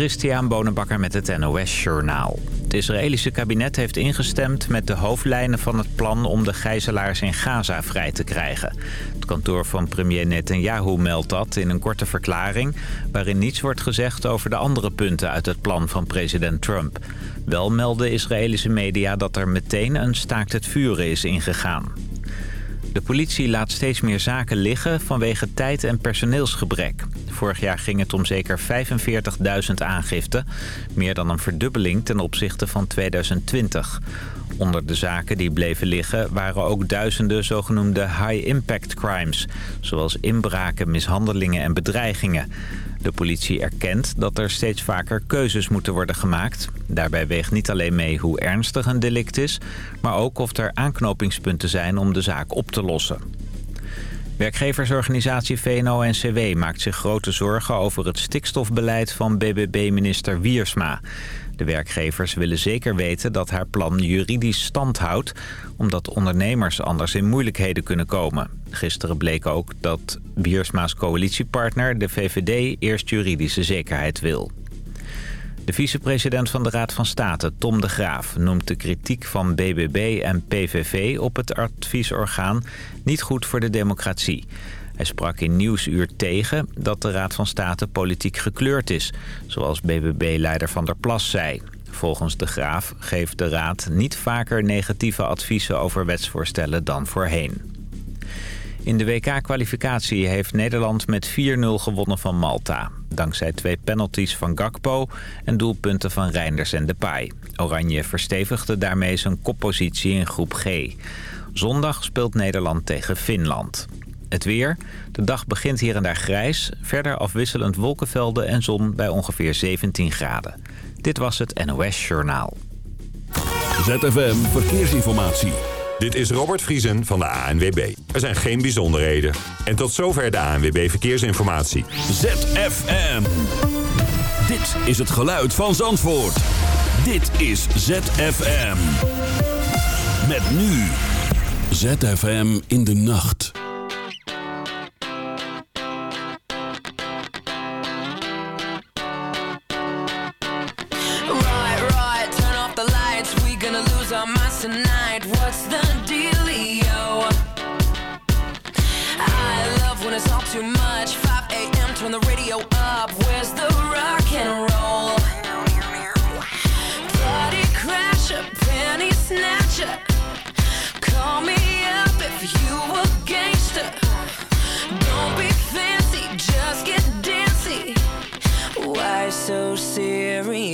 Christian Bonenbakker met het NOS Journaal. Het Israëlische kabinet heeft ingestemd met de hoofdlijnen van het plan om de gijzelaars in Gaza vrij te krijgen. Het kantoor van premier Netanyahu meldt dat in een korte verklaring... waarin niets wordt gezegd over de andere punten uit het plan van president Trump. Wel melden Israëlische media dat er meteen een staakt het vuren is ingegaan. De politie laat steeds meer zaken liggen vanwege tijd- en personeelsgebrek. Vorig jaar ging het om zeker 45.000 aangiften. Meer dan een verdubbeling ten opzichte van 2020. Onder de zaken die bleven liggen waren ook duizenden zogenoemde high-impact crimes. Zoals inbraken, mishandelingen en bedreigingen. De politie erkent dat er steeds vaker keuzes moeten worden gemaakt. Daarbij weegt niet alleen mee hoe ernstig een delict is... maar ook of er aanknopingspunten zijn om de zaak op te lossen. Werkgeversorganisatie VNO-NCW maakt zich grote zorgen over het stikstofbeleid van BBB-minister Wiersma. De werkgevers willen zeker weten dat haar plan juridisch stand houdt... omdat ondernemers anders in moeilijkheden kunnen komen. Gisteren bleek ook dat Wiersma's coalitiepartner, de VVD, eerst juridische zekerheid wil. De vicepresident van de Raad van State, Tom de Graaf, noemt de kritiek van BBB en PVV op het adviesorgaan niet goed voor de democratie. Hij sprak in Nieuwsuur tegen dat de Raad van State politiek gekleurd is, zoals BBB-leider Van der Plas zei. Volgens de Graaf geeft de Raad niet vaker negatieve adviezen over wetsvoorstellen dan voorheen. In de WK-kwalificatie heeft Nederland met 4-0 gewonnen van Malta. Dankzij twee penalties van Gakpo en doelpunten van Reinders en Depay. Oranje verstevigde daarmee zijn koppositie in groep G. Zondag speelt Nederland tegen Finland. Het weer. De dag begint hier en daar grijs. Verder afwisselend wolkenvelden en zon bij ongeveer 17 graden. Dit was het NOS Journaal. ZFM Verkeersinformatie. Dit is Robert Vriesen van de ANWB. Er zijn geen bijzonderheden. En tot zover de ANWB Verkeersinformatie. ZFM. Dit is het geluid van Zandvoort. Dit is ZFM. Met nu. ZFM in de nacht.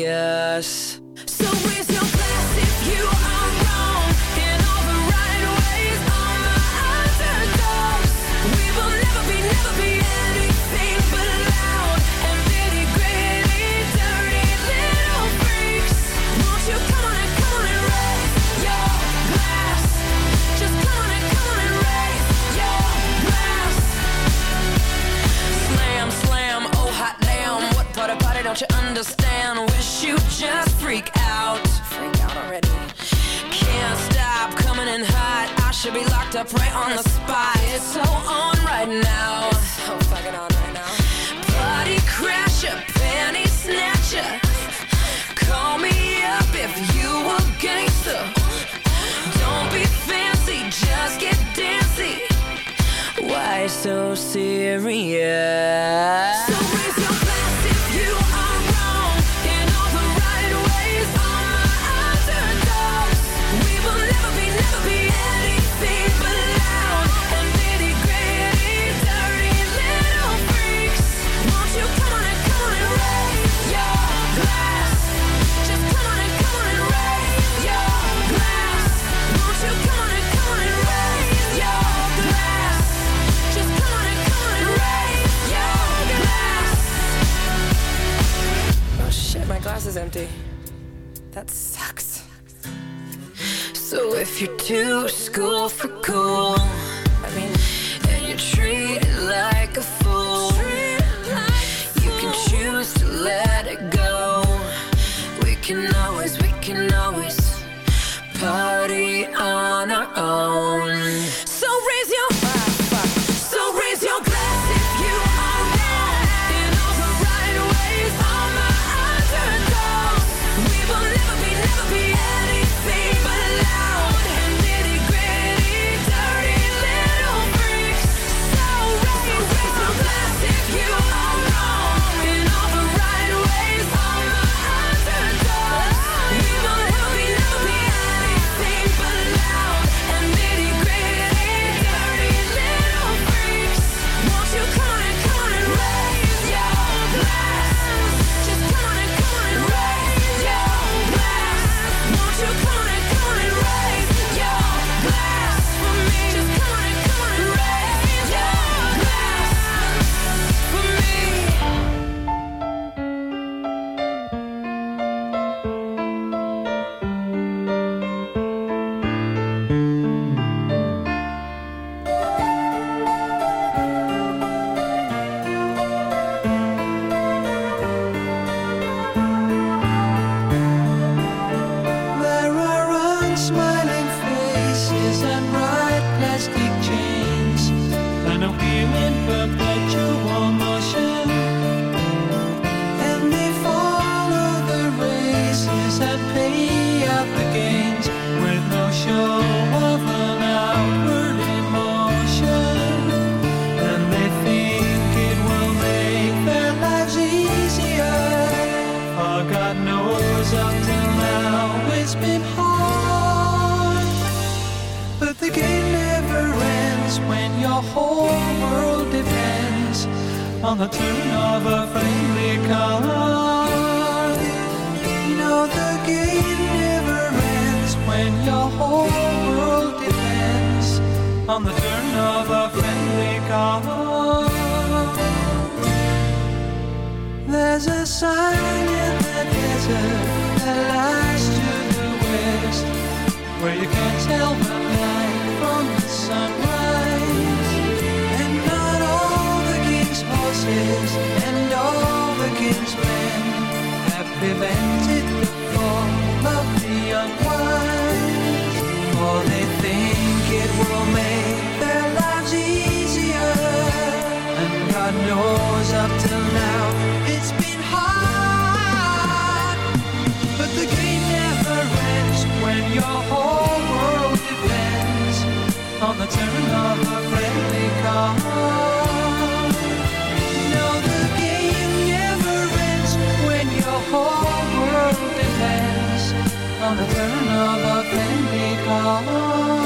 Serious? Understand? Wish you just freak out. Freak out already. Can't stop coming in hot. I should be locked up right on the spot. It's so on right now. So fucking on If you're too school for cool, friendly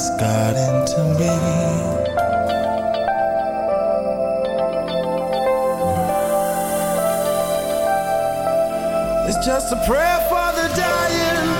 It's got into me. It's just a prayer for the dying.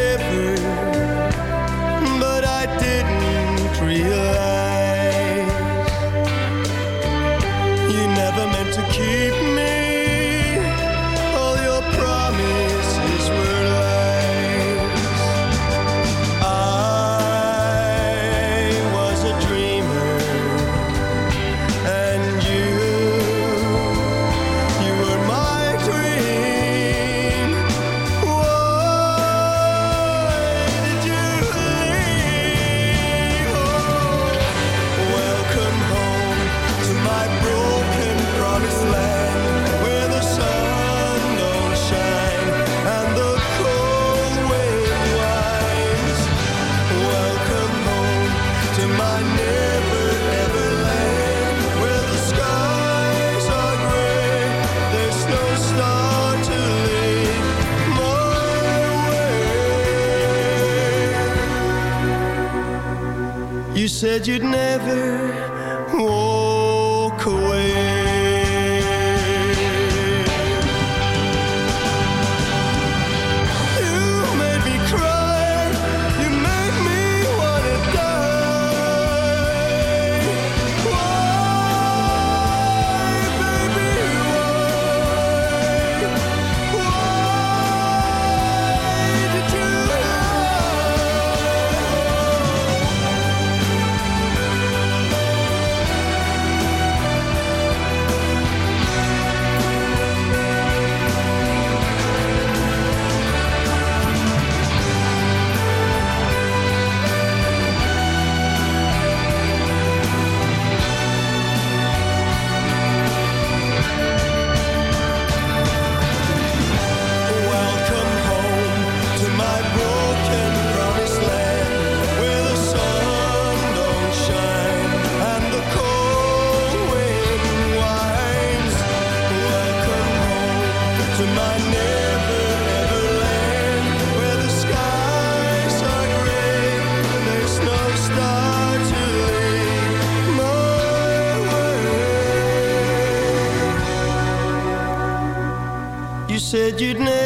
said you'd never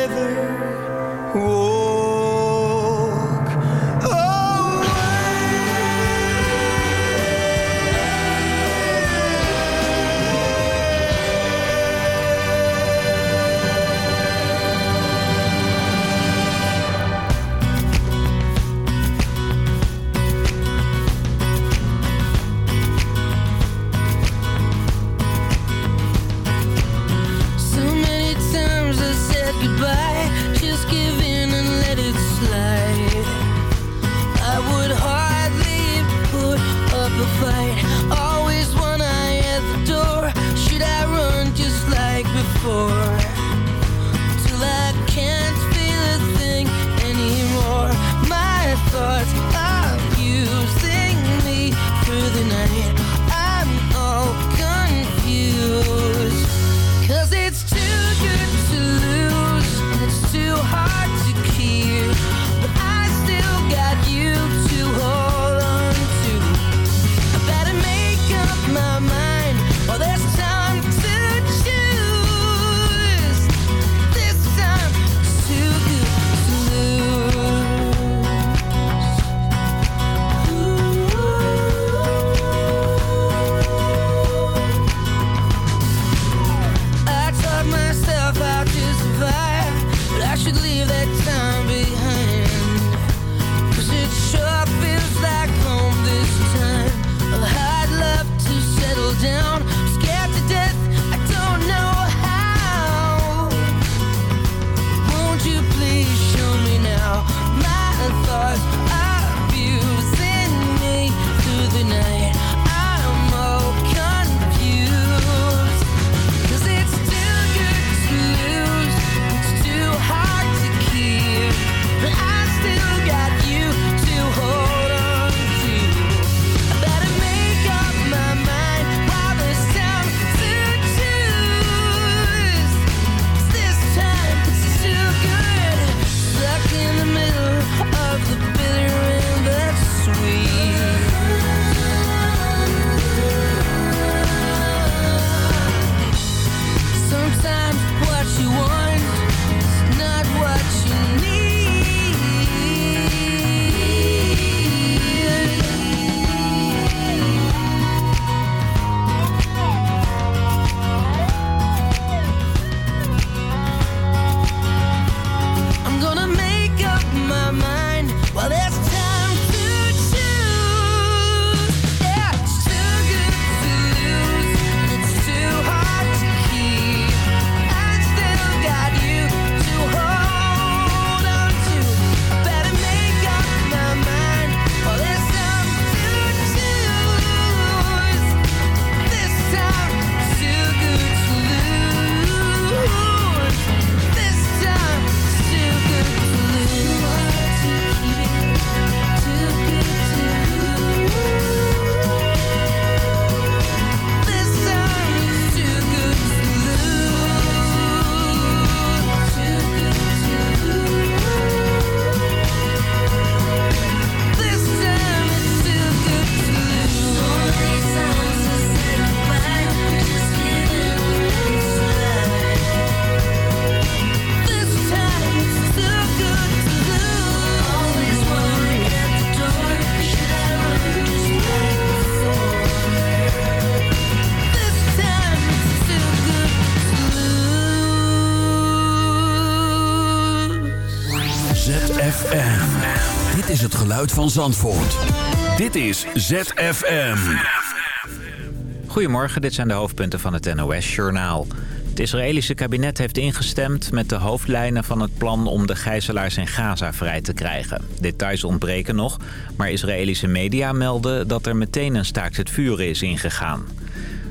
Zandvoort. Dit is ZFM. Goedemorgen, dit zijn de hoofdpunten van het NOS-journaal. Het Israëlische kabinet heeft ingestemd met de hoofdlijnen van het plan om de gijzelaars in Gaza vrij te krijgen. Details ontbreken nog, maar Israëlische media melden dat er meteen een staakt het vuren is ingegaan.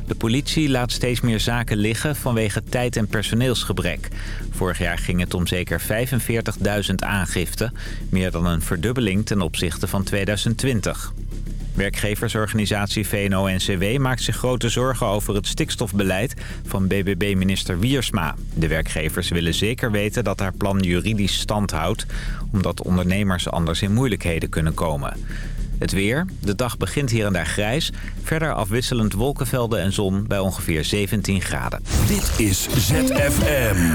De politie laat steeds meer zaken liggen vanwege tijd- en personeelsgebrek. Vorig jaar ging het om zeker 45.000 aangiften. Meer dan een verdubbeling ten opzichte van 2020. Werkgeversorganisatie VNO-NCW maakt zich grote zorgen over het stikstofbeleid van BBB-minister Wiersma. De werkgevers willen zeker weten dat haar plan juridisch stand houdt, omdat ondernemers anders in moeilijkheden kunnen komen. Het weer. De dag begint hier en daar grijs. Verder afwisselend wolkenvelden en zon bij ongeveer 17 graden. Dit is ZFM.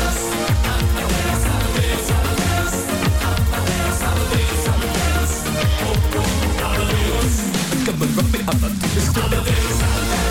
It's de.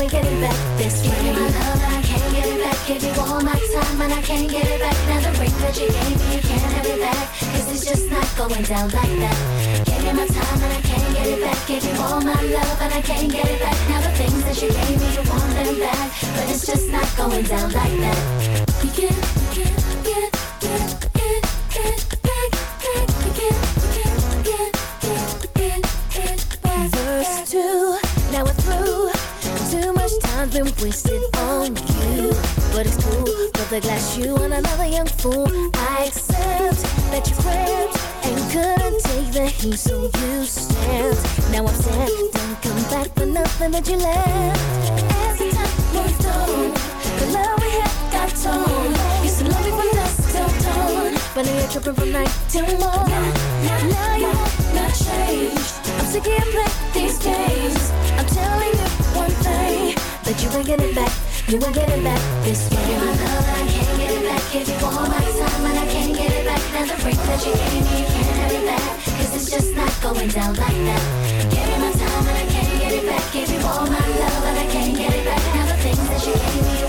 ain't getting back this way. Give me my love and I can't get it back. Give you all my time and I can't get it back. Now the ring that you gave me, you can't have it back. Cause it's just not going down like that. Give you my time and I can't get it back. Give you all my love and I can't get it back. Now the things that you gave me, you want them back. But it's just not going down like that. You get, but now you're tripping from night till morn. Now you want not change. I'm sick of you playing these games. I'm telling you one thing that you ain't getting back. You ain't getting back this game. Give you my love I can't get it back. Give you all my time and I can't get it back. Now the ring that you gave me, you can't have it back. Cause it's just not going down like that. Give you my time and I can't get it back. Give you all my love and I can't get it back. Now the things that you gave me, you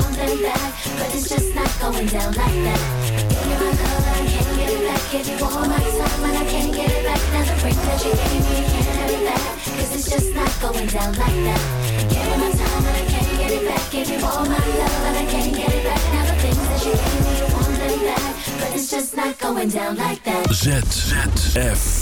them back. But it's just not going down like that. My and I can't get it back. Give you all my time and I can't get it back. Now the ring that you gave me, you can't have it back. Cause it's just not going down like that. Give you my time and I can't get it back. Give you all my love and I can't get it back. Now the things that you gave me, you want them back. But it's just not going down like that. ZFM.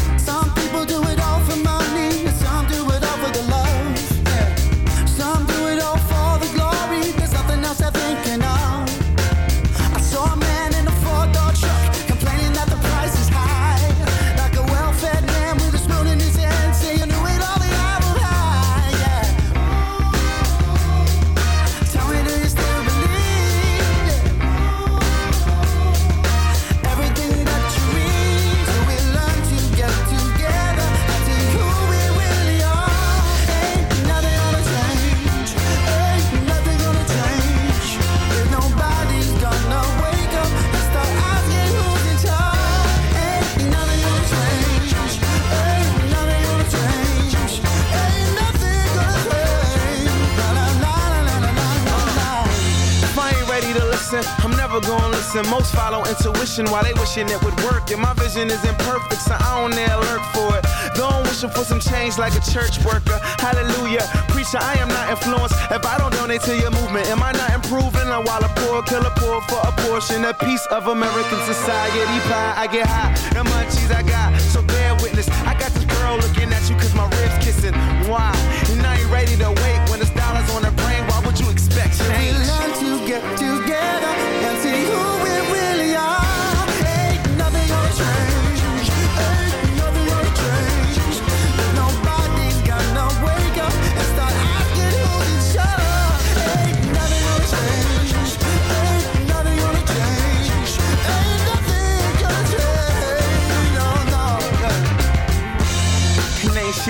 listen. Most follow intuition while they wishing it would work. And my vision is imperfect, so I don't dare alert for it. Don't wishing for some change like a church worker. Hallelujah. Preacher, I am not influenced. If I don't donate to your movement, am I not improving? Or while a poor killer poor for a portion, a piece of American society pie. I get high, the munchies I got. So bear witness. I got this girl looking at you cause my ribs kissing. Why? And I ain't ready to